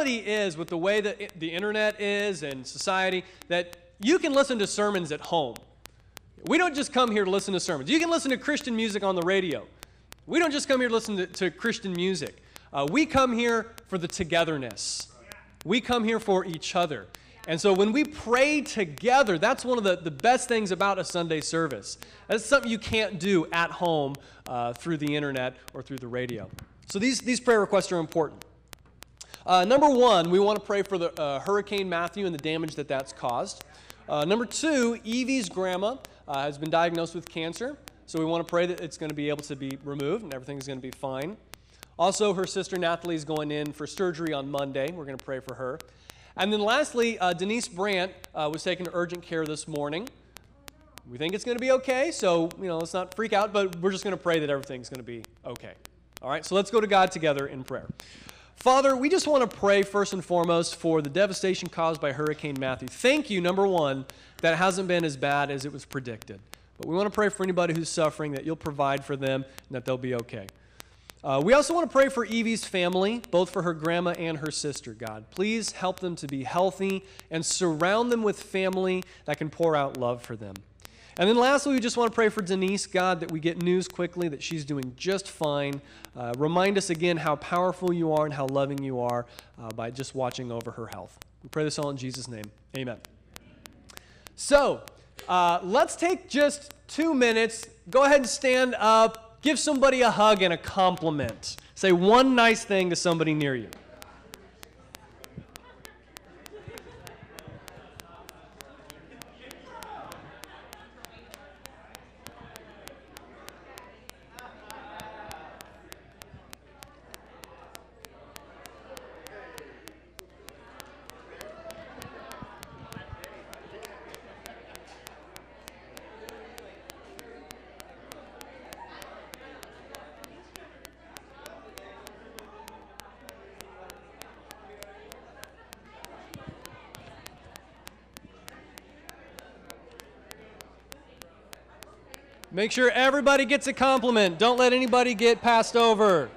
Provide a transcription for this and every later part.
reality is, with the way that the internet is and society, that you can listen to sermons at home. We don't just come here to listen to sermons. You can listen to Christian music on the radio. We don't just come here to listen to, to Christian music. Uh, we come here for the togetherness. We come here for each other. And so when we pray together, that's one of the, the best things about a Sunday service. That's something you can't do at home uh, through the internet or through the radio. So these, these prayer requests are important. Uh, number one, we want to pray for the uh, Hurricane Matthew and the damage that that's caused. Uh, number two, Evie's grandma uh, has been diagnosed with cancer, so we want to pray that it's going to be able to be removed and everything's going to be fine. Also, her sister Natalie is going in for surgery on Monday. We're going to pray for her. And then lastly, uh, Denise Brandt uh, was taken to urgent care this morning. We think it's going to be okay, so you know, let's not freak out, but we're just going to pray that everything's going to be okay. All right, so let's go to God together in prayer. Father, we just want to pray first and foremost for the devastation caused by Hurricane Matthew. Thank you, number one, that hasn't been as bad as it was predicted. But we want to pray for anybody who's suffering that you'll provide for them and that they'll be okay. Uh, we also want to pray for Evie's family, both for her grandma and her sister, God. Please help them to be healthy and surround them with family that can pour out love for them. And then lastly, we just want to pray for Denise, God, that we get news quickly that she's doing just fine. Uh, remind us again how powerful you are and how loving you are uh, by just watching over her health. We pray this all in Jesus' name. Amen. So, uh, let's take just two minutes. Go ahead and stand up Give somebody a hug and a compliment. Say one nice thing to somebody near you. Make sure everybody gets a compliment. Don't let anybody get passed over.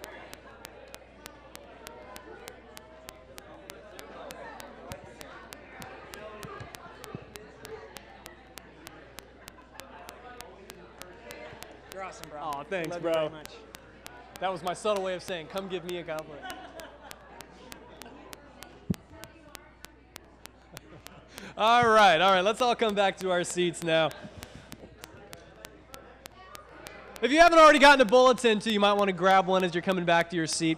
You're awesome, bro. Aw, thanks, Love bro. You very much. That was my subtle way of saying, come give me a compliment. all right, all right, let's all come back to our seats now. If you haven't already gotten a bulletin, too, you might want to grab one as you're coming back to your seat.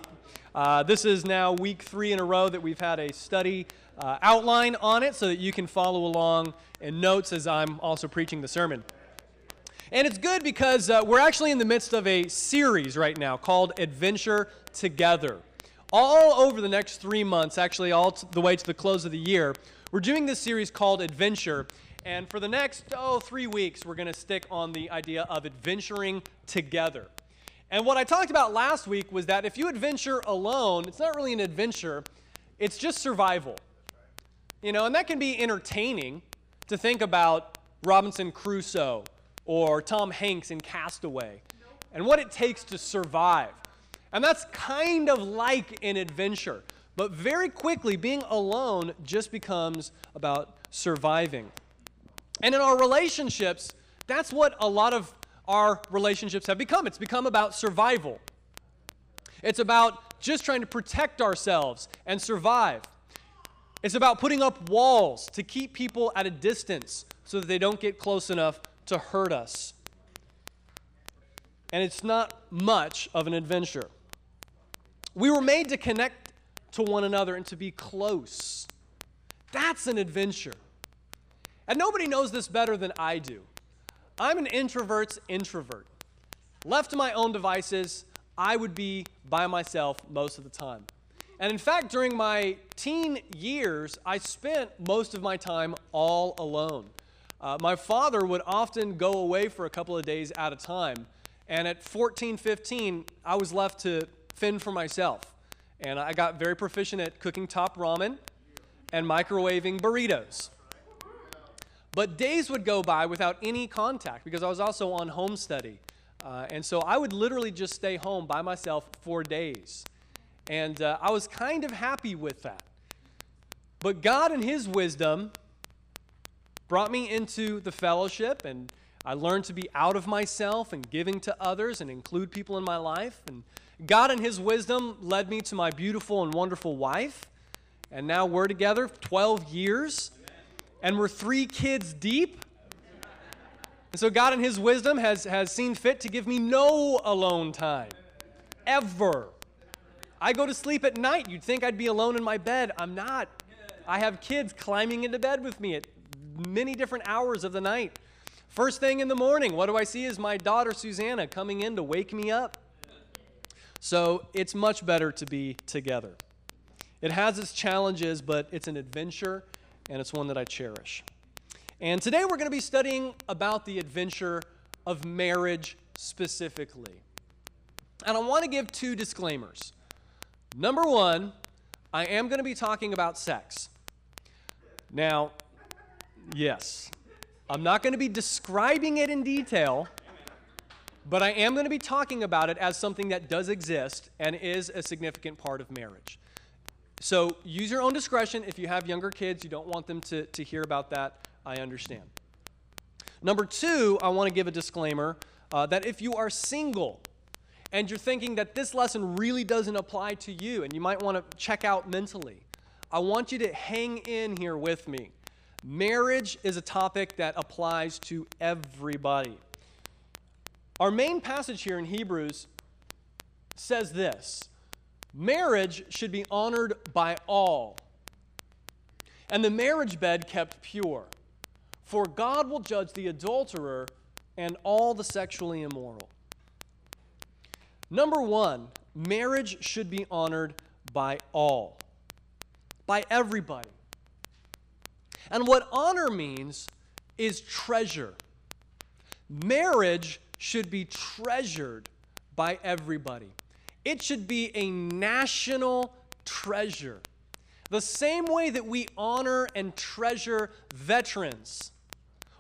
Uh, this is now week three in a row that we've had a study uh, outline on it so that you can follow along in notes as I'm also preaching the sermon. And it's good because uh, we're actually in the midst of a series right now called Adventure Together. All over the next three months, actually, all the way to the close of the year, we're doing this series called Adventure. And for the next, oh, three weeks, we're going to stick on the idea of adventuring together. And what I talked about last week was that if you adventure alone, it's not really an adventure, it's just survival. You know, and that can be entertaining to think about Robinson Crusoe or Tom Hanks in Castaway and what it takes to survive. And that's kind of like an adventure. But very quickly, being alone just becomes about surviving. And in our relationships, that's what a lot of our relationships have become. It's become about survival. It's about just trying to protect ourselves and survive. It's about putting up walls to keep people at a distance so that they don't get close enough to hurt us. And it's not much of an adventure. We were made to connect to one another and to be close. That's an adventure. And nobody knows this better than I do. I'm an introvert's introvert. Left to my own devices, I would be by myself most of the time. And in fact, during my teen years, I spent most of my time all alone. Uh, my father would often go away for a couple of days at a time. And at 14, 15, I was left to fend for myself. And I got very proficient at cooking top ramen and microwaving burritos. But days would go by without any contact because I was also on home study. Uh, and so I would literally just stay home by myself for days. And uh, I was kind of happy with that But God, in His wisdom, brought me into the fellowship, and I learned to be out of myself and giving to others and include people in my life. And God, in His wisdom, led me to my beautiful and wonderful wife. And now we're together 12 years, and we're three kids deep. And so, God, in His wisdom, has, has seen fit to give me no alone time, ever. I go to sleep at night. You'd think I'd be alone in my bed. I'm not. I have kids climbing into bed with me at many different hours of the night. First thing in the morning, what do I see is my daughter Susanna coming in to wake me up. So it's much better to be together. It has its challenges, but it's an adventure, and it's one that I cherish. And today we're going to be studying about the adventure of marriage specifically. And I want to give two disclaimers. Number one, I am going to be talking about sex. Now, yes, I'm not going to be describing it in detail, but I am going to be talking about it as something that does exist and is a significant part of marriage. So use your own discretion. If you have younger kids, you don't want them to, to hear about that, I understand. Number two, I want to give a disclaimer uh, that if you are single and you're thinking that this lesson really doesn't apply to you and you might want to check out mentally, I want you to hang in here with me. Marriage is a topic that applies to everybody. Our main passage here in Hebrews says this marriage should be honored by all, and the marriage bed kept pure. For God will judge the adulterer and all the sexually immoral. Number one, marriage should be honored by all, by everybody. And what honor means is treasure. Marriage should be treasured by everybody, it should be a national treasure. The same way that we honor and treasure veterans,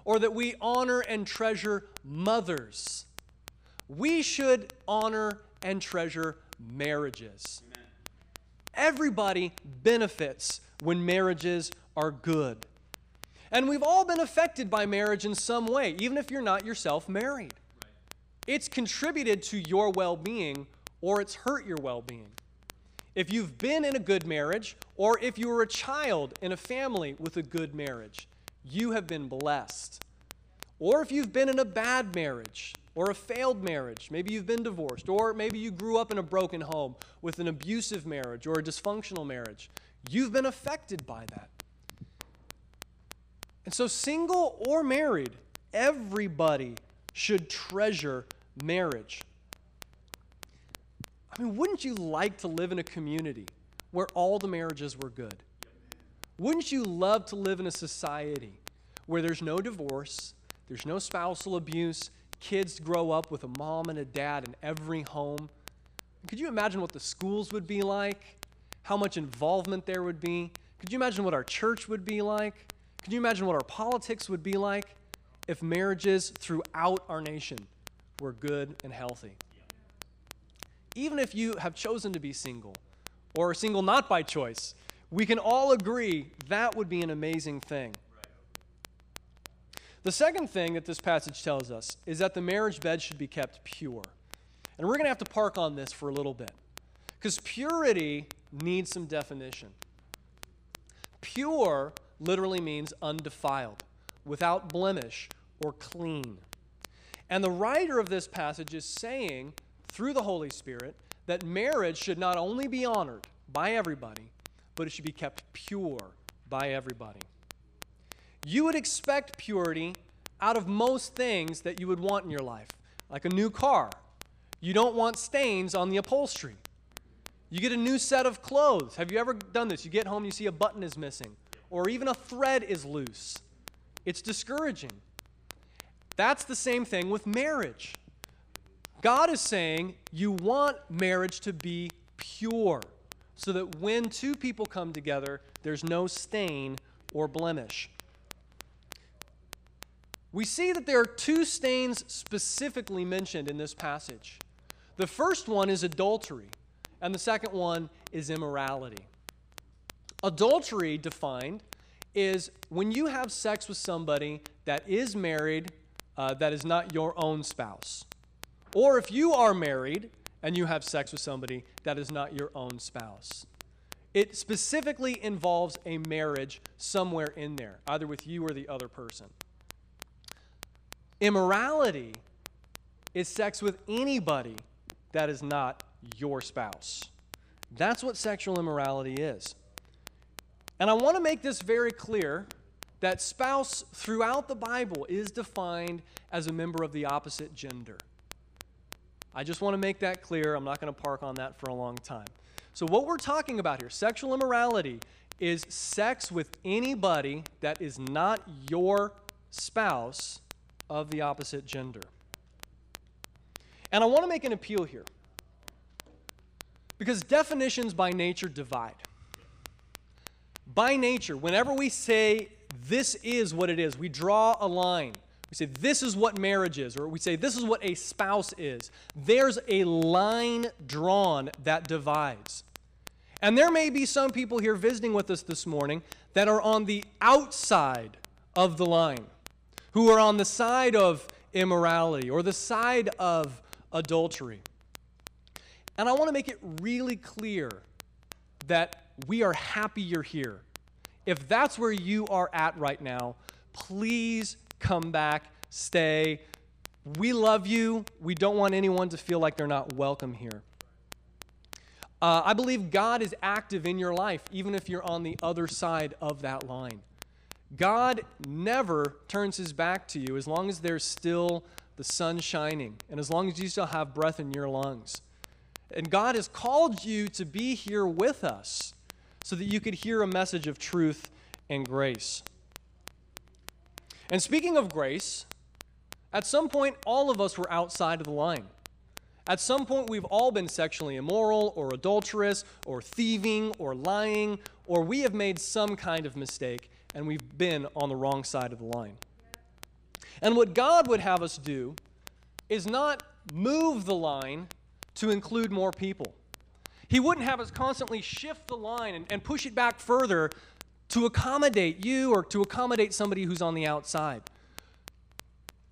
or that we honor and treasure mothers, we should honor and treasure marriages. Amen. Everybody benefits when marriages are good. And we've all been affected by marriage in some way, even if you're not yourself married. Right. It's contributed to your well being or it's hurt your well being. If you've been in a good marriage, or if you were a child in a family with a good marriage, you have been blessed. Or if you've been in a bad marriage or a failed marriage, maybe you've been divorced, or maybe you grew up in a broken home with an abusive marriage or a dysfunctional marriage, you've been affected by that. And so, single or married, everybody should treasure marriage. I mean, wouldn't you like to live in a community where all the marriages were good? Wouldn't you love to live in a society where there's no divorce, there's no spousal abuse, kids grow up with a mom and a dad in every home? Could you imagine what the schools would be like? How much involvement there would be? Could you imagine what our church would be like? Could you imagine what our politics would be like if marriages throughout our nation were good and healthy? Even if you have chosen to be single or single not by choice, we can all agree that would be an amazing thing. The second thing that this passage tells us is that the marriage bed should be kept pure. And we're going to have to park on this for a little bit because purity needs some definition. Pure literally means undefiled, without blemish, or clean. And the writer of this passage is saying, through the Holy Spirit, that marriage should not only be honored by everybody, but it should be kept pure by everybody. You would expect purity out of most things that you would want in your life, like a new car. You don't want stains on the upholstery. You get a new set of clothes. Have you ever done this? You get home, you see a button is missing or even a thread is loose. It's discouraging. That's the same thing with marriage. God is saying you want marriage to be pure so that when two people come together, there's no stain or blemish. We see that there are two stains specifically mentioned in this passage. The first one is adultery, and the second one is immorality. Adultery, defined, is when you have sex with somebody that is married, uh, that is not your own spouse. Or if you are married and you have sex with somebody that is not your own spouse. It specifically involves a marriage somewhere in there, either with you or the other person. Immorality is sex with anybody that is not your spouse. That's what sexual immorality is. And I want to make this very clear that spouse throughout the Bible is defined as a member of the opposite gender. I just want to make that clear. I'm not going to park on that for a long time. So, what we're talking about here, sexual immorality, is sex with anybody that is not your spouse of the opposite gender. And I want to make an appeal here. Because definitions by nature divide. By nature, whenever we say this is what it is, we draw a line. We say this is what marriage is, or we say this is what a spouse is. There's a line drawn that divides. And there may be some people here visiting with us this morning that are on the outside of the line, who are on the side of immorality or the side of adultery. And I want to make it really clear that we are happy you're here. If that's where you are at right now, please come back, stay. We love you. We don't want anyone to feel like they're not welcome here. Uh, I believe God is active in your life, even if you're on the other side of that line. God never turns his back to you as long as there's still the sun shining and as long as you still have breath in your lungs. And God has called you to be here with us so that you could hear a message of truth and grace. And speaking of grace, at some point, all of us were outside of the line. At some point, we've all been sexually immoral or adulterous or thieving or lying, or we have made some kind of mistake and we've been on the wrong side of the line. And what God would have us do is not move the line to include more people. He wouldn't have us constantly shift the line and, and push it back further to accommodate you or to accommodate somebody who's on the outside.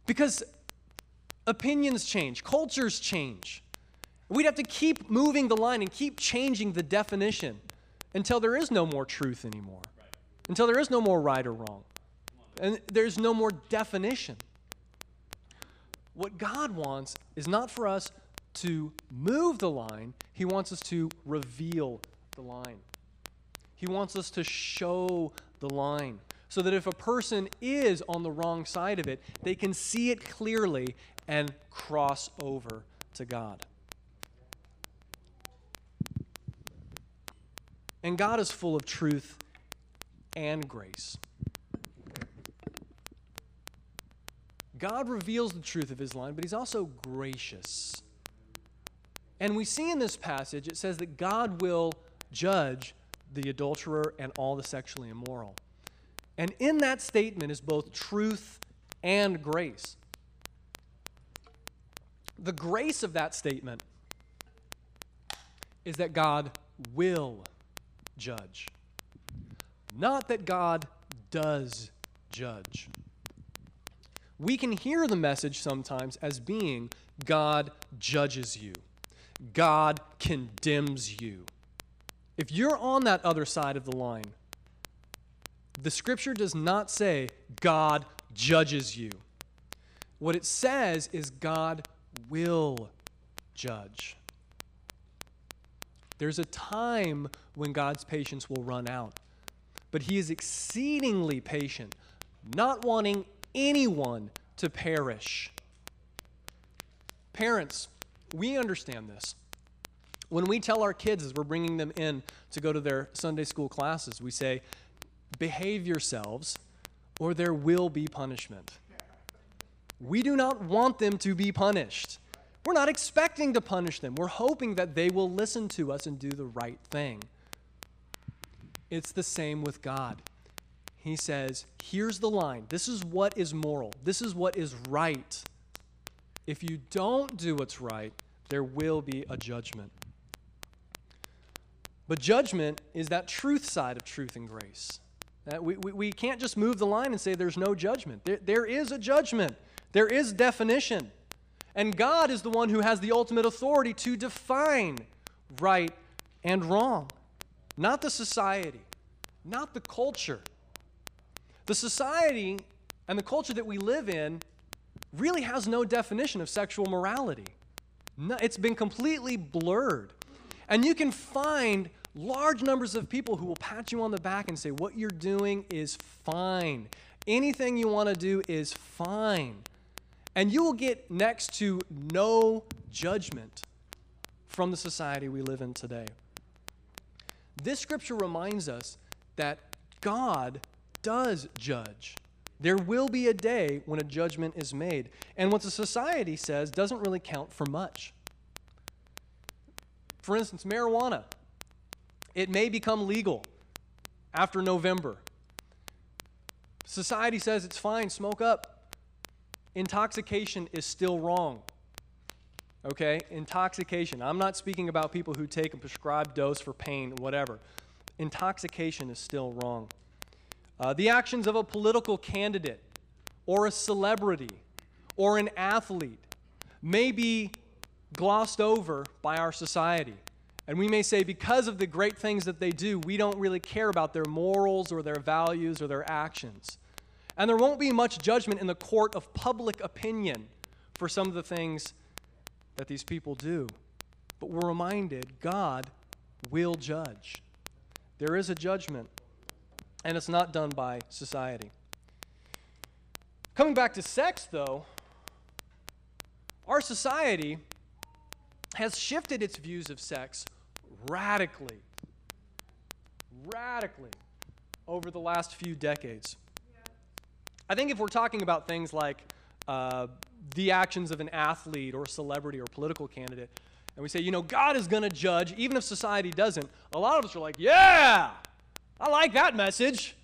Because opinions change, cultures change. We'd have to keep moving the line and keep changing the definition until there is no more truth anymore, until there is no more right or wrong, and there's no more definition. What God wants is not for us to move the line, He wants us to reveal the line. He wants us to show the line so that if a person is on the wrong side of it, they can see it clearly and cross over to God. And God is full of truth and grace. God reveals the truth of his line, but he's also gracious. And we see in this passage, it says that God will judge the adulterer and all the sexually immoral. And in that statement is both truth and grace. The grace of that statement is that God will judge, not that God does judge. We can hear the message sometimes as being God judges you. God condemns you. If you're on that other side of the line, the scripture does not say God judges you. What it says is God will judge. There's a time when God's patience will run out, but He is exceedingly patient, not wanting anyone to perish. Parents, we understand this. When we tell our kids as we're bringing them in to go to their Sunday school classes, we say, behave yourselves or there will be punishment. We do not want them to be punished. We're not expecting to punish them. We're hoping that they will listen to us and do the right thing. It's the same with God. He says, Here's the line. This is what is moral. This is what is right. If you don't do what's right, there will be a judgment. But judgment is that truth side of truth and grace. That we, we, we can't just move the line and say there's no judgment. There, there is a judgment, there is definition. And God is the one who has the ultimate authority to define right and wrong, not the society, not the culture. The society and the culture that we live in really has no definition of sexual morality. No, it's been completely blurred. And you can find large numbers of people who will pat you on the back and say, What you're doing is fine. Anything you want to do is fine. And you will get next to no judgment from the society we live in today. This scripture reminds us that God does judge. There will be a day when a judgment is made. And what the society says doesn't really count for much. For instance, marijuana. It may become legal after November. Society says it's fine, smoke up. Intoxication is still wrong. Okay? Intoxication. I'm not speaking about people who take a prescribed dose for pain, whatever. Intoxication is still wrong. Uh, the actions of a political candidate or a celebrity or an athlete may be glossed over by our society. And we may say, because of the great things that they do, we don't really care about their morals or their values or their actions. And there won't be much judgment in the court of public opinion for some of the things that these people do. But we're reminded God will judge. There is a judgment, and it's not done by society. Coming back to sex, though, our society has shifted its views of sex radically, radically over the last few decades. I think if we're talking about things like uh, the actions of an athlete or a celebrity or political candidate, and we say, you know, God is going to judge, even if society doesn't, a lot of us are like, yeah, I like that message.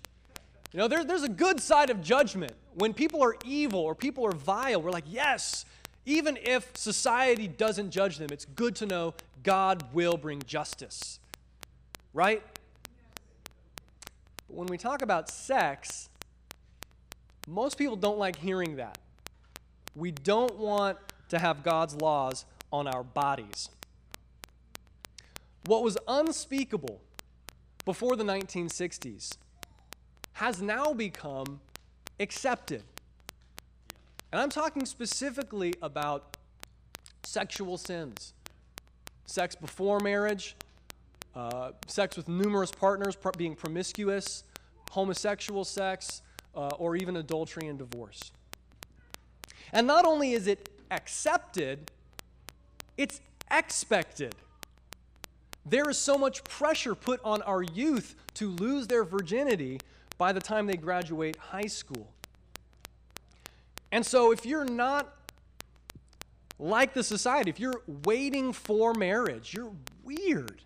You know, there, there's a good side of judgment. When people are evil or people are vile, we're like, yes, even if society doesn't judge them, it's good to know God will bring justice. Right? But when we talk about sex, most people don't like hearing that. We don't want to have God's laws on our bodies. What was unspeakable before the 1960s has now become accepted. And I'm talking specifically about sexual sins sex before marriage, uh, sex with numerous partners, pr- being promiscuous, homosexual sex, uh, or even adultery and divorce. And not only is it accepted, it's expected. There is so much pressure put on our youth to lose their virginity by the time they graduate high school. And so, if you're not like the society, if you're waiting for marriage, you're weird.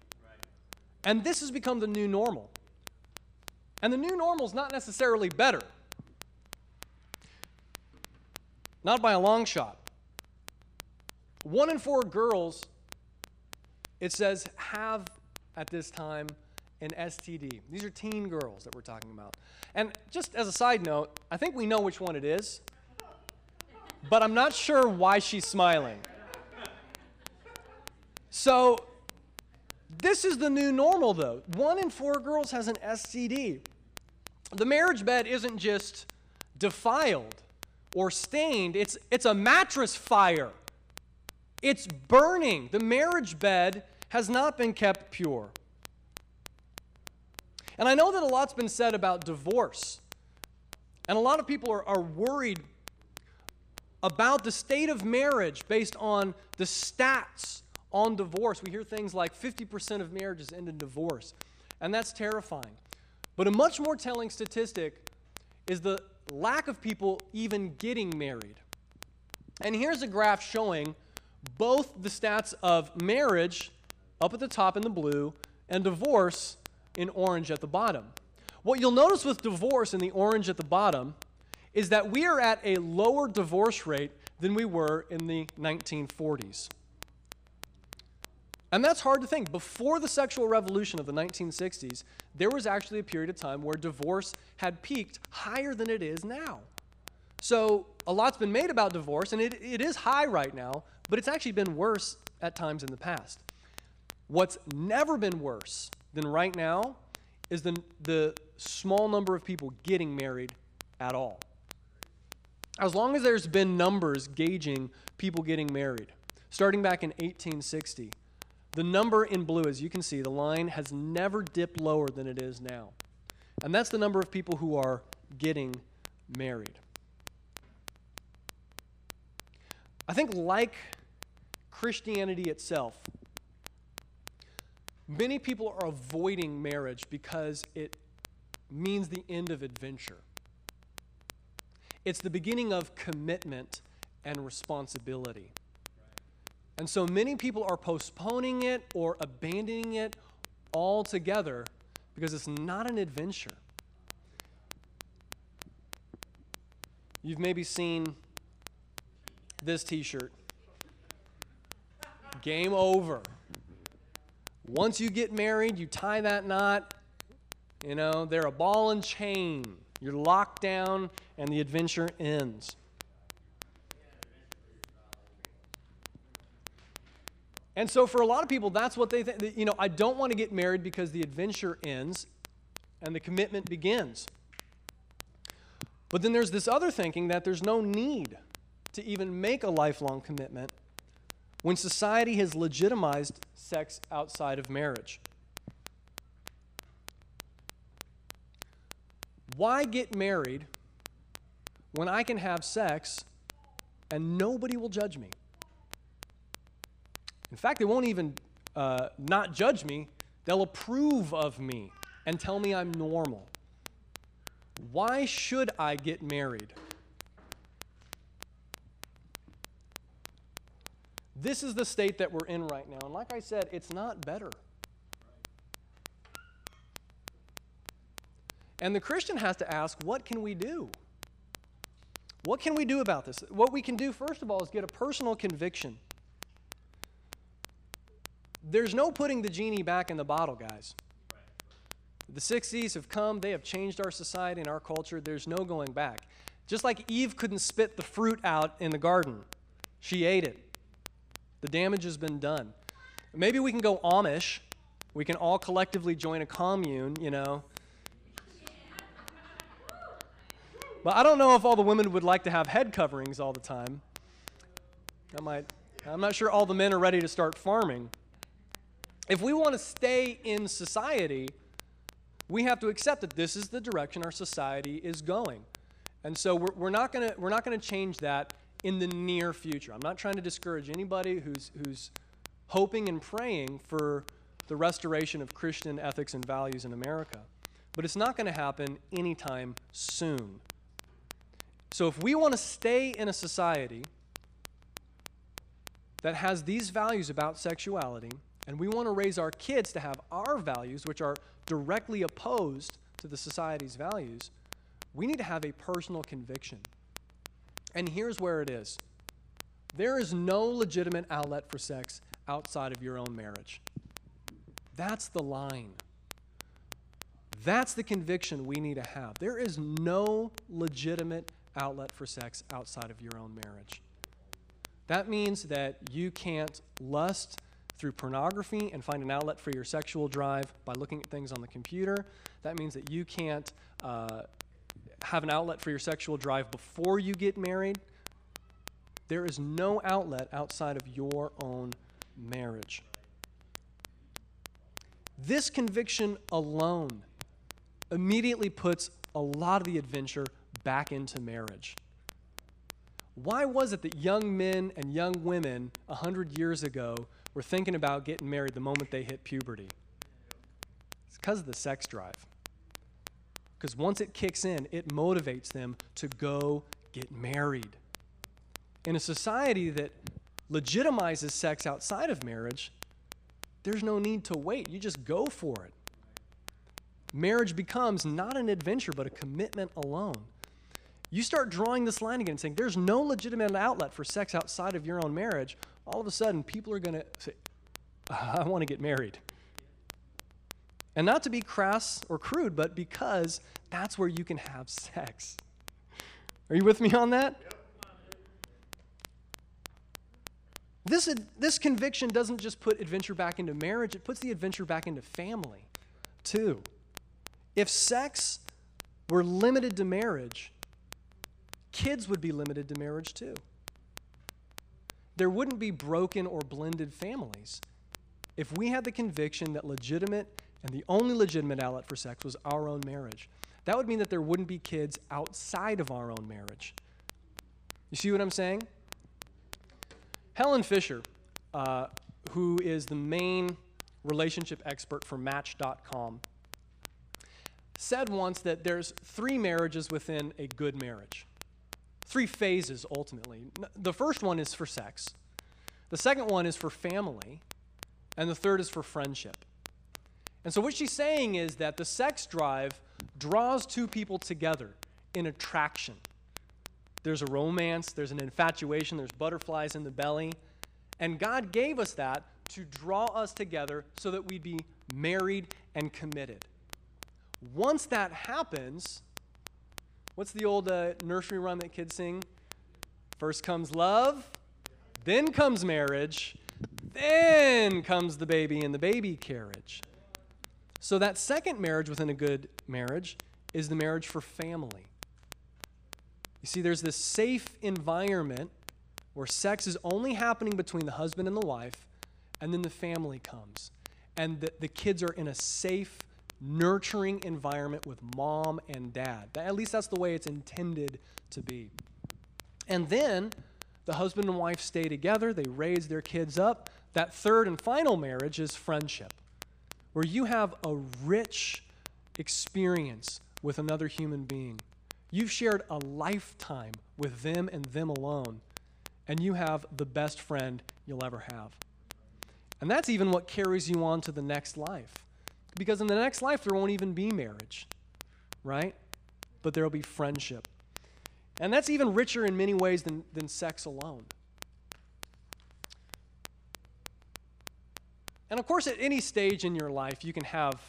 And this has become the new normal. And the new normal is not necessarily better, not by a long shot. One in four girls, it says, have at this time an STD. These are teen girls that we're talking about. And just as a side note, I think we know which one it is but I'm not sure why she's smiling. So, this is the new normal, though. One in four girls has an STD. The marriage bed isn't just defiled or stained, it's, it's a mattress fire. It's burning. The marriage bed has not been kept pure. And I know that a lot's been said about divorce. And a lot of people are, are worried about the state of marriage based on the stats on divorce. We hear things like 50% of marriages end in divorce, and that's terrifying. But a much more telling statistic is the lack of people even getting married. And here's a graph showing both the stats of marriage up at the top in the blue and divorce in orange at the bottom. What you'll notice with divorce in the orange at the bottom is that we are at a lower divorce rate than we were in the 1940s. And that's hard to think. Before the sexual revolution of the 1960s, there was actually a period of time where divorce had peaked higher than it is now. So a lot's been made about divorce, and it, it is high right now, but it's actually been worse at times in the past. What's never been worse than right now is the, the small number of people getting married at all. As long as there's been numbers gauging people getting married, starting back in 1860, the number in blue, as you can see, the line has never dipped lower than it is now. And that's the number of people who are getting married. I think, like Christianity itself, many people are avoiding marriage because it means the end of adventure. It's the beginning of commitment and responsibility. And so many people are postponing it or abandoning it altogether because it's not an adventure. You've maybe seen this t shirt. Game over. Once you get married, you tie that knot. You know, they're a ball and chain. You're locked down, and the adventure ends. And so, for a lot of people, that's what they think. You know, I don't want to get married because the adventure ends and the commitment begins. But then there's this other thinking that there's no need to even make a lifelong commitment when society has legitimized sex outside of marriage. Why get married when I can have sex and nobody will judge me? In fact, they won't even uh, not judge me, they'll approve of me and tell me I'm normal. Why should I get married? This is the state that we're in right now. And like I said, it's not better. And the Christian has to ask, what can we do? What can we do about this? What we can do, first of all, is get a personal conviction. There's no putting the genie back in the bottle, guys. The 60s have come, they have changed our society and our culture. There's no going back. Just like Eve couldn't spit the fruit out in the garden, she ate it. The damage has been done. Maybe we can go Amish. We can all collectively join a commune, you know. But I don't know if all the women would like to have head coverings all the time. I might, I'm not sure all the men are ready to start farming. If we want to stay in society, we have to accept that this is the direction our society is going. And so we're, we're not going to change that in the near future. I'm not trying to discourage anybody who's, who's hoping and praying for the restoration of Christian ethics and values in America. But it's not going to happen anytime soon. So if we want to stay in a society that has these values about sexuality, and we want to raise our kids to have our values, which are directly opposed to the society's values, we need to have a personal conviction. And here's where it is there is no legitimate outlet for sex outside of your own marriage. That's the line. That's the conviction we need to have. There is no legitimate outlet for sex outside of your own marriage. That means that you can't lust through pornography and find an outlet for your sexual drive by looking at things on the computer. That means that you can't uh, have an outlet for your sexual drive before you get married. There is no outlet outside of your own marriage. This conviction alone immediately puts a lot of the adventure back into marriage. Why was it that young men and young women 100 years ago were thinking about getting married the moment they hit puberty? It's because of the sex drive. Because once it kicks in, it motivates them to go get married. In a society that legitimizes sex outside of marriage, there's no need to wait. You just go for it. Marriage becomes not an adventure, but a commitment alone. You start drawing this line again saying there's no legitimate outlet for sex outside of your own marriage, all of a sudden people are going to say, uh, I want to get married. And not to be crass or crude, but because that's where you can have sex. Are you with me on that? This, this conviction doesn't just put adventure back into marriage, it puts the adventure back into family, too. If sex were limited to marriage, kids would be limited to marriage, too. There wouldn't be broken or blended families if we had the conviction that legitimate and the only legitimate outlet for sex was our own marriage. That would mean that there wouldn't be kids outside of our own marriage. You see what I'm saying? Helen Fisher, uh, who is the main relationship expert for Match.com, said once that there's three marriages within a good marriage. Three phases, ultimately. The first one is for sex, the second one is for family, and the third is for friendship. And so, what she's saying is that the sex drive draws two people together in attraction. There's a romance, there's an infatuation, there's butterflies in the belly. And God gave us that to draw us together so that we'd be married and committed. Once that happens, what's the old uh, nursery rhyme that kids sing? First comes love, then comes marriage, then comes the baby in the baby carriage. So, that second marriage within a good marriage is the marriage for family. You see, there's this safe environment where sex is only happening between the husband and the wife, and then the family comes. And the, the kids are in a safe, nurturing environment with mom and dad. At least that's the way it's intended to be. And then the husband and wife stay together, they raise their kids up. That third and final marriage is friendship where you have a rich experience with another human being. You've shared a lifetime with them and them alone, and you have the best friend you'll ever have. And that's even what carries you on to the next life. Because in the next life, there won't even be marriage, right? But there will be friendship. And that's even richer in many ways than, than sex alone. And of course, at any stage in your life, you can have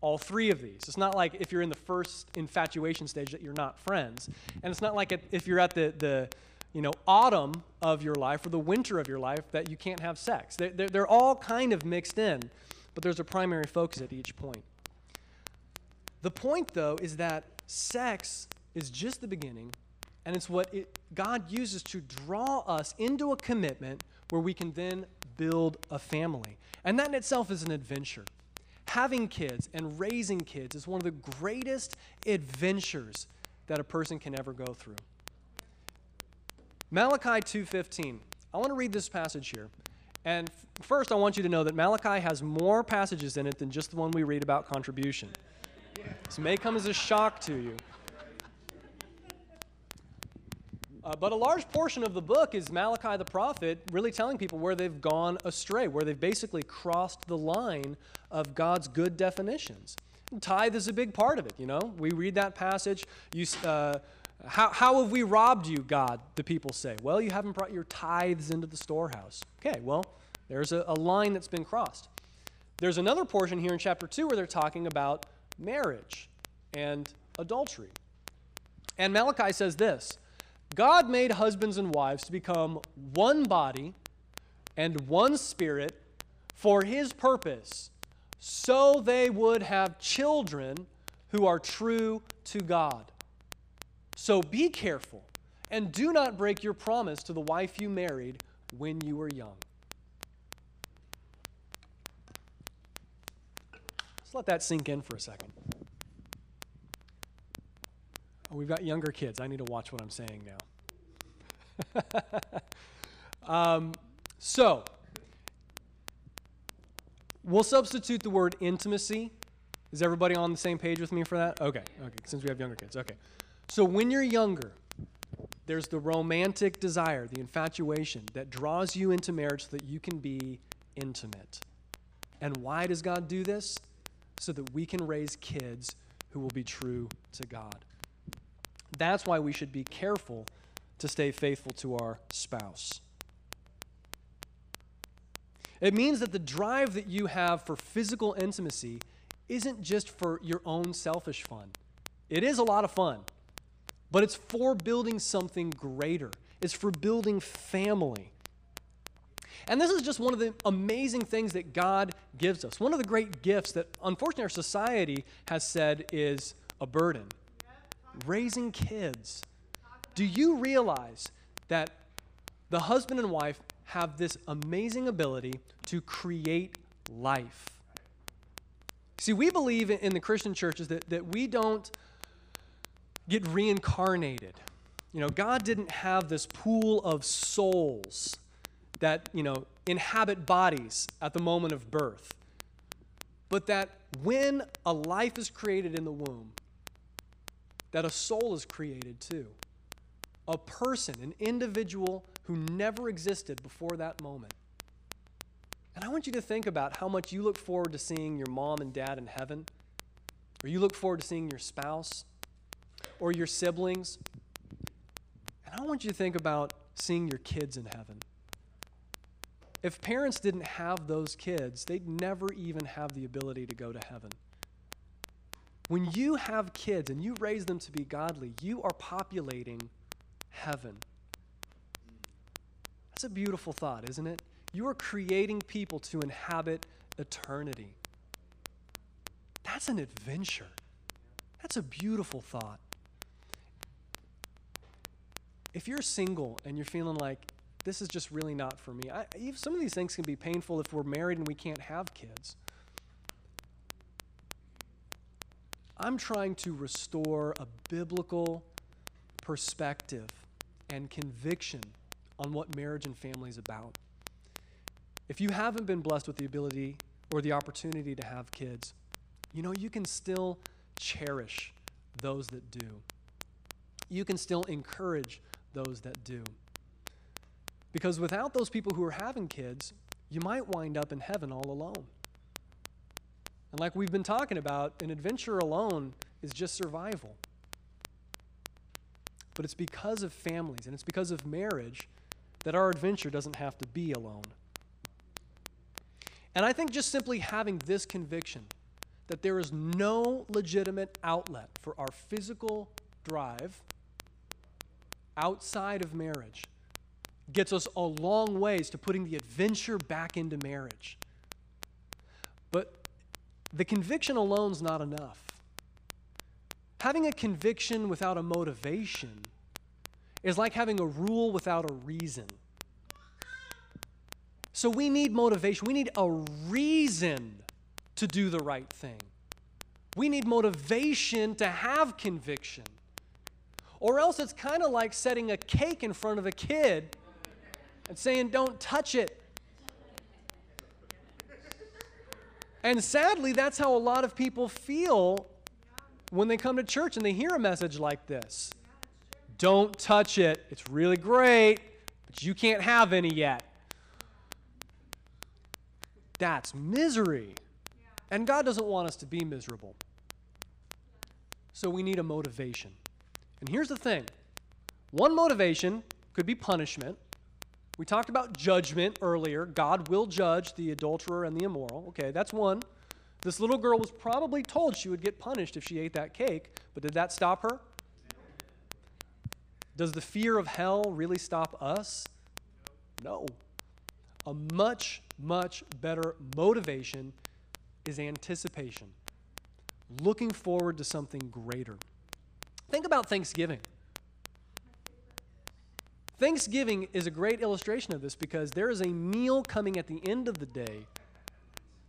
all three of these. It's not like if you're in the first infatuation stage that you're not friends. And it's not like if you're at the, the you know, autumn of your life or the winter of your life that you can't have sex. They're, they're, they're all kind of mixed in, but there's a primary focus at each point. The point, though, is that sex is just the beginning, and it's what it, God uses to draw us into a commitment where we can then build a family. And that in itself is an adventure. Having kids and raising kids is one of the greatest adventures that a person can ever go through. Malachi 2:15. I want to read this passage here. And first I want you to know that Malachi has more passages in it than just the one we read about contribution. This may come as a shock to you. Uh, but a large portion of the book is Malachi the prophet really telling people where they've gone astray, where they've basically crossed the line of God's good definitions. And tithe is a big part of it, you know. We read that passage. You, uh, how, how have we robbed you, God? The people say. Well, you haven't brought your tithes into the storehouse. Okay, well, there's a, a line that's been crossed. There's another portion here in chapter 2 where they're talking about marriage and adultery. And Malachi says this God made husbands and wives to become one body and one spirit for his purpose, so they would have children who are true to God. So be careful and do not break your promise to the wife you married when you were young. Let's let that sink in for a second. Oh, we've got younger kids. I need to watch what I'm saying now. um, so, we'll substitute the word intimacy. Is everybody on the same page with me for that? Okay, okay, since we have younger kids. Okay. So, when you're younger, there's the romantic desire, the infatuation that draws you into marriage so that you can be intimate. And why does God do this? So that we can raise kids who will be true to God. That's why we should be careful to stay faithful to our spouse. It means that the drive that you have for physical intimacy isn't just for your own selfish fun. It is a lot of fun, but it's for building something greater. It's for building family. And this is just one of the amazing things that God gives us. One of the great gifts that, unfortunately, our society has said is a burden raising kids. Do you realize that the husband and wife have this amazing ability to create life? See, we believe in the Christian churches that, that we don't get reincarnated. You know, God didn't have this pool of souls that, you know, inhabit bodies at the moment of birth. But that when a life is created in the womb, that a soul is created too. A person, an individual who never existed before that moment. And I want you to think about how much you look forward to seeing your mom and dad in heaven, or you look forward to seeing your spouse, or your siblings. And I want you to think about seeing your kids in heaven. If parents didn't have those kids, they'd never even have the ability to go to heaven. When you have kids and you raise them to be godly, you are populating heaven. That's a beautiful thought, isn't it? You are creating people to inhabit eternity. That's an adventure. That's a beautiful thought. If you're single and you're feeling like this is just really not for me, I, some of these things can be painful if we're married and we can't have kids. I'm trying to restore a biblical perspective and conviction on what marriage and family is about. If you haven't been blessed with the ability or the opportunity to have kids, you know, you can still cherish those that do. You can still encourage those that do. Because without those people who are having kids, you might wind up in heaven all alone. And like we've been talking about, an adventure alone is just survival. But it's because of families and it's because of marriage that our adventure doesn't have to be alone. And I think just simply having this conviction that there is no legitimate outlet for our physical drive outside of marriage gets us a long ways to putting the adventure back into marriage. But the conviction alone is not enough. Having a conviction without a motivation is like having a rule without a reason. So we need motivation. We need a reason to do the right thing. We need motivation to have conviction. Or else it's kind of like setting a cake in front of a kid and saying, Don't touch it. And sadly, that's how a lot of people feel when they come to church and they hear a message like this. Don't touch it. It's really great, but you can't have any yet. That's misery. And God doesn't want us to be miserable. So we need a motivation. And here's the thing one motivation could be punishment. We talked about judgment earlier. God will judge the adulterer and the immoral. Okay, that's one. This little girl was probably told she would get punished if she ate that cake, but did that stop her? Does the fear of hell really stop us? No. A much, much better motivation is anticipation, looking forward to something greater. Think about Thanksgiving. Thanksgiving is a great illustration of this because there is a meal coming at the end of the day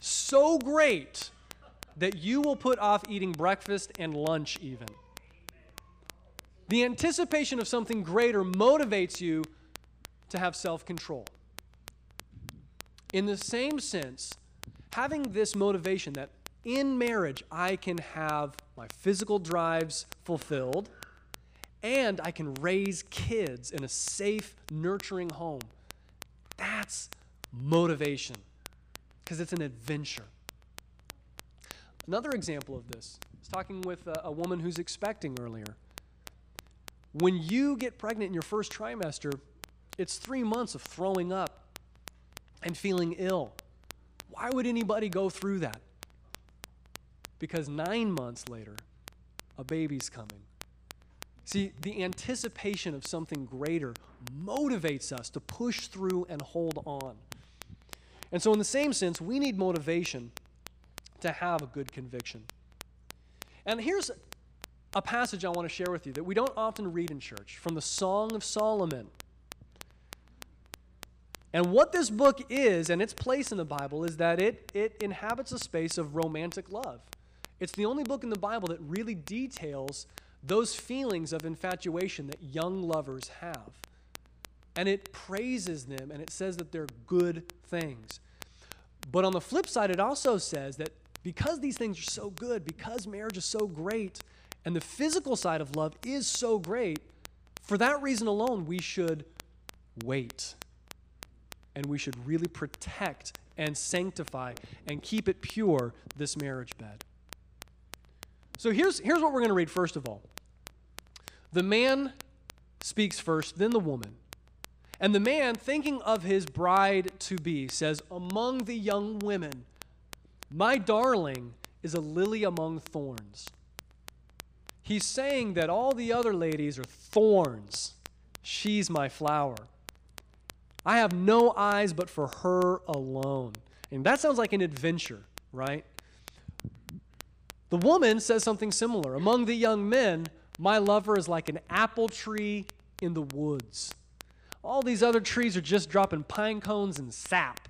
so great that you will put off eating breakfast and lunch even. The anticipation of something greater motivates you to have self control. In the same sense, having this motivation that in marriage I can have my physical drives fulfilled and I can raise kids in a safe, nurturing home. That's motivation because it's an adventure. Another example of this is talking with a, a, woman who's expecting earlier. When you get pregnant in your first trimester, it's three months of throwing up and feeling ill Why would anybody go through that? Because nine months later, a baby's coming. See, the anticipation of something greater motivates us to push through and hold on. And so, in the same sense, we need motivation to have a good conviction. And here's a passage I want to share with you that we don't often read in church from the Song of Solomon. And what this book is, and its place in the Bible, is that it, it inhabits a space of romantic love. It's the only book in the Bible that really details those feelings of infatuation that young lovers have. And it praises them and it says that they're good things. But on the flip side, it also says that because these things are so good, because marriage is so great, and the physical side of love is so great, for that reason alone, we should wait. And we should really protect and sanctify and keep it pure, this marriage bed. So here's, here's what we're going to read first of all. The man speaks first, then the woman. And the man, thinking of his bride to be, says, Among the young women, my darling is a lily among thorns. He's saying that all the other ladies are thorns. She's my flower. I have no eyes but for her alone. And that sounds like an adventure, right? The woman says something similar. Among the young men, my lover is like an apple tree in the woods. All these other trees are just dropping pine cones and sap.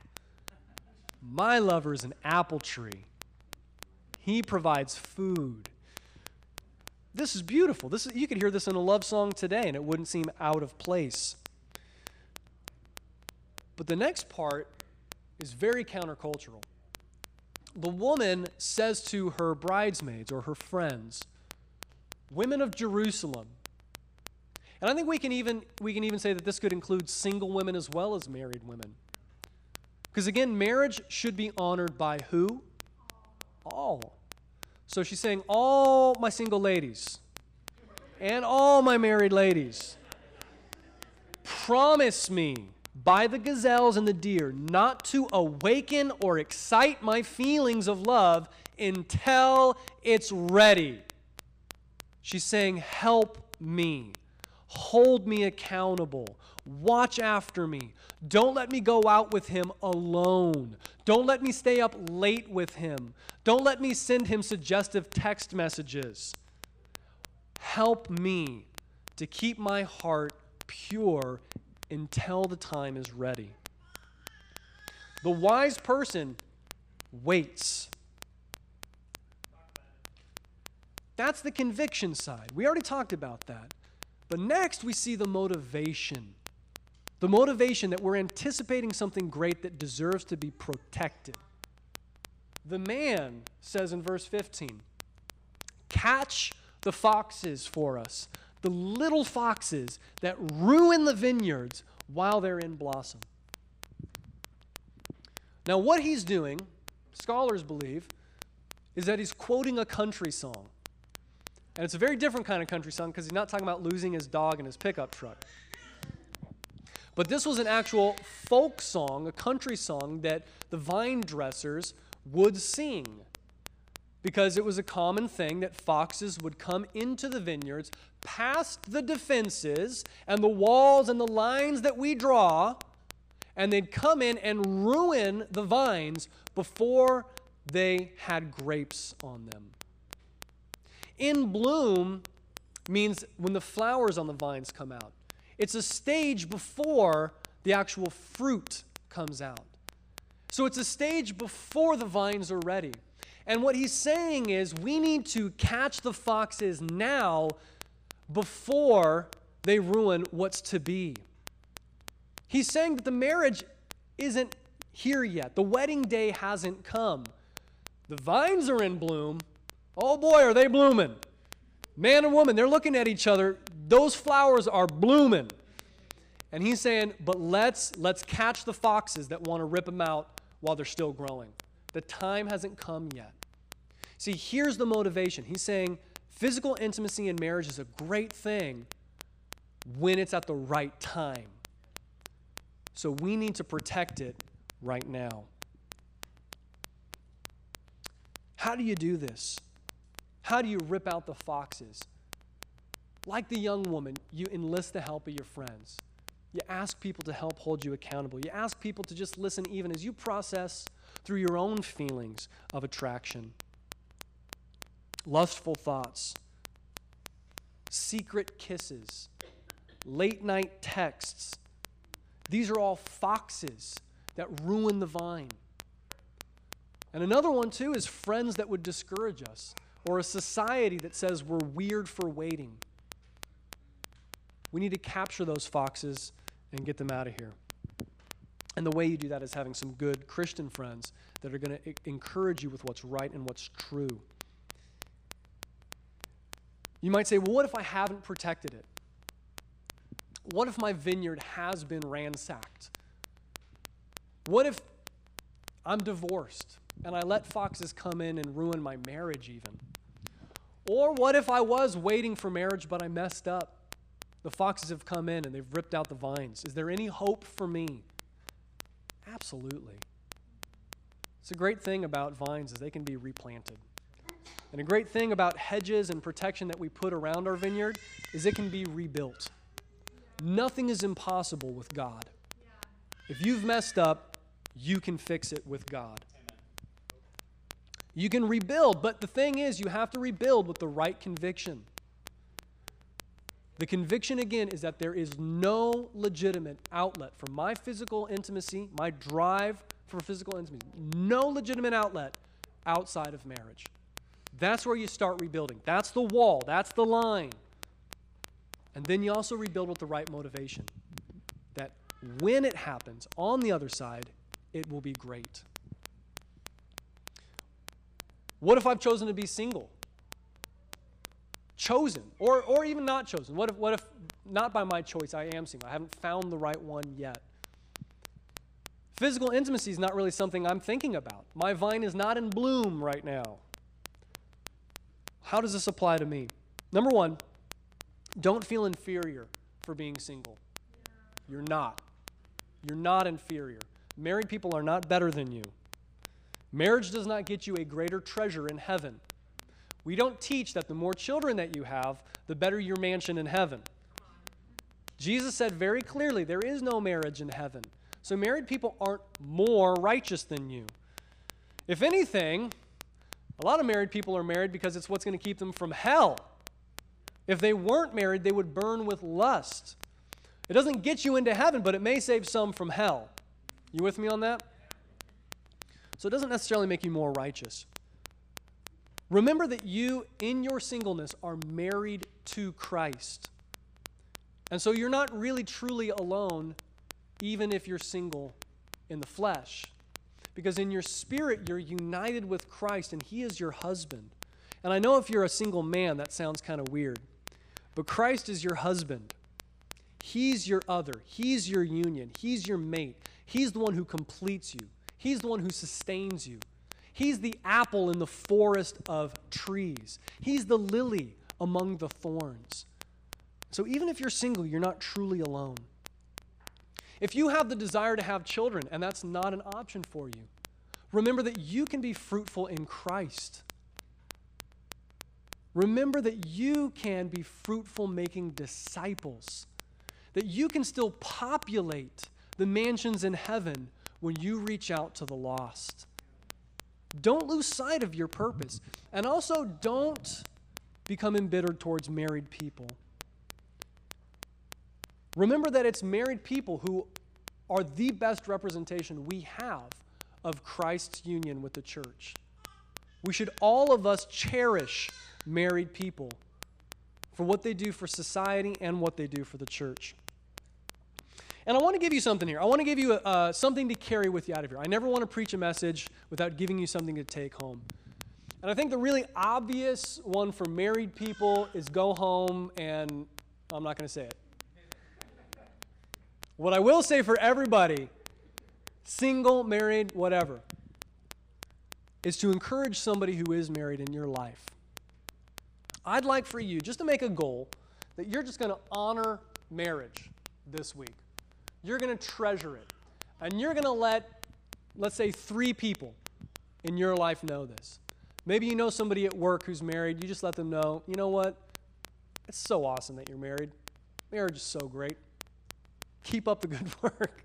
My lover is an apple tree. He provides food. This is beautiful. This is, you could hear this in a love song today and it wouldn't seem out of place. But the next part is very countercultural. The woman says to her bridesmaids or her friends, women of Jerusalem, and I think we can even we can even say that this could include single women as well as married women. Because again, marriage should be honored by who? All. So she's saying, All my single ladies and all my married ladies, promise me by the gazelles and the deer not to awaken or excite my feelings of love until it's ready. She's saying, Help me. Hold me accountable. Watch after me. Don't let me go out with him alone. Don't let me stay up late with him. Don't let me send him suggestive text messages. Help me to keep my heart pure until the time is ready. The wise person waits. That's the conviction side. We already talked about that. But next, we see the motivation. The motivation that we're anticipating something great that deserves to be protected. The man says in verse 15, Catch the foxes for us, the little foxes that ruin the vineyards while they're in blossom. Now, what he's doing, scholars believe, is that he's quoting a country song. And it's a very different kind of country song because he's not talking about losing his dog in his pickup truck. But this was an actual folk song, a country song that the vine dressers would sing. Because it was a common thing that foxes would come into the vineyards, past the defenses and the walls and the lines that we draw, and they'd come in and ruin the vines before they had grapes on them. In bloom means when the flowers on the vines come out. It's a stage before the actual fruit comes out. So it's a stage before the vines are ready. And what he's saying is we need to catch the foxes now before they ruin what's to be. He's saying that the marriage isn't here yet, the wedding day hasn't come. The vines are in bloom. Oh boy, are they blooming! Man and woman, they're looking at each other. Those flowers are blooming. And he's saying, but let's let's catch the foxes that want to rip them out while they're still growing. The time hasn't come yet. See, here's the motivation. He's saying physical intimacy in marriage is a great thing when it's at the right time. So we need to protect it right now. How do you do this? How do you rip out the foxes? Like the young woman, you enlist the help of your friends. You ask people to help hold you accountable. You ask people to just listen even as you process through your own feelings of attraction. Lustful thoughts, secret kisses, late night texts. These are all foxes that ruin the vine. And another one, too, is friends that would discourage us, or a society that says we're weird for waiting. We need to capture those foxes and get them out of here. And the way you do that is having some good Christian friends that are going to encourage you with what's right and what's true. You might say, well, what if I haven't protected it? What if my vineyard has been ransacked? What if I'm divorced and I let foxes come in and ruin my marriage, even? Or what if I was waiting for marriage but I messed up? The foxes have come in and they've ripped out the vines. Is there any hope for me? Absolutely. It's a great thing about vines is they can be replanted. And a great thing about hedges and protection that we put around our vineyard is it can be rebuilt. Nothing is impossible with God. If you've messed up, you can fix it with God. You can rebuild, but the thing is, you have to rebuild with the right conviction. The conviction, again, is that there is no legitimate outlet for my physical intimacy, my drive for physical intimacy, no legitimate outlet outside of marriage. That's where you start rebuilding. That's the wall, that's the line. And then you also rebuild with the right motivation. That when it happens on the other side, it will be great. What if I've chosen to be single? Chosen or, or even not chosen? What if, what if not by my choice I am single? I haven't found the right one yet. Physical intimacy is not really something I'm thinking about. My vine is not in bloom right now. How does this apply to me? Number one, don't feel inferior for being single. You're not. You're not inferior. Married people are not better than you. Marriage does not get you a greater treasure in heaven. We don't teach that the more children that you have, the better your mansion in heaven. Jesus said very clearly there is no marriage in heaven. So married people aren't more righteous than you. If anything, a lot of married people are married because it's what's going to keep them from hell. If they weren't married, they would burn with lust. It doesn't get you into heaven, but it may save some from hell. You with me on that? So it doesn't necessarily make you more righteous. Remember that you, in your singleness, are married to Christ. And so you're not really truly alone, even if you're single in the flesh. Because in your spirit, you're united with Christ, and He is your husband. And I know if you're a single man, that sounds kind of weird. But Christ is your husband. He's your other. He's your union. He's your mate. He's the one who completes you. He's the one who sustains you. He's the apple in the forest of trees. He's the lily among the thorns. So even if you're single, you're not truly alone. If you have the desire to have children and that's not an option for you, remember that you can be fruitful in Christ. Remember that you can be fruitful making disciples, that you can still populate the mansions in heaven when you reach out to the lost. Don't lose sight of your purpose. And also, don't become embittered towards married people. Remember that it's married people who are the best representation we have of Christ's union with the church. We should all of us cherish married people for what they do for society and what they do for the church. And I want to give you something here. I want to give you uh, something to carry with you out of here. I never want to preach a message without giving you something to take home. And I think the really obvious one for married people is go home and I'm not going to say it. What I will say for everybody, single, married, whatever, is to encourage somebody who is married in your life. I'd like for you just to make a goal that you're just going to honor marriage this week. You're going to treasure it. And you're going to let, let's say, three people in your life know this. Maybe you know somebody at work who's married. You just let them know, you know what? It's so awesome that you're married. Marriage is so great. Keep up the good work.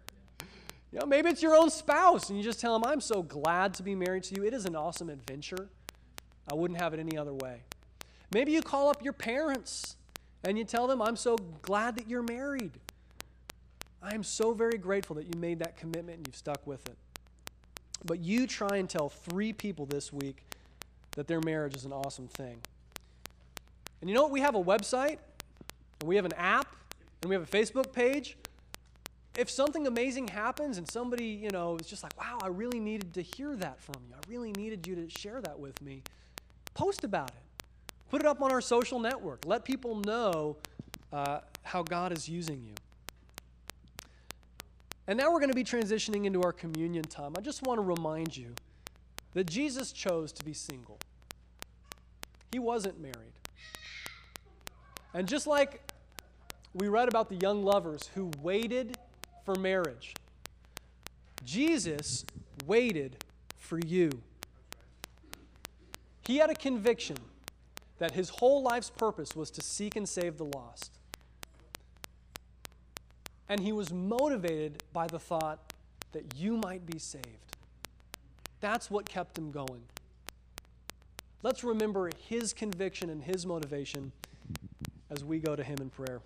You know, maybe it's your own spouse, and you just tell them, I'm so glad to be married to you. It is an awesome adventure. I wouldn't have it any other way. Maybe you call up your parents and you tell them, I'm so glad that you're married. I am so very grateful that you made that commitment and you've stuck with it. But you try and tell three people this week that their marriage is an awesome thing. And you know what? We have a website, and we have an app, and we have a Facebook page. If something amazing happens and somebody, you know, is just like, wow, I really needed to hear that from you, I really needed you to share that with me, post about it. Put it up on our social network. Let people know uh, how God is using you. And now we're going to be transitioning into our communion time. I just want to remind you that Jesus chose to be single, he wasn't married. And just like we read about the young lovers who waited for marriage, Jesus waited for you. He had a conviction that his whole life's purpose was to seek and save the lost. And he was motivated by the thought that you might be saved. That's what kept him going. Let's remember his conviction and his motivation as we go to him in prayer.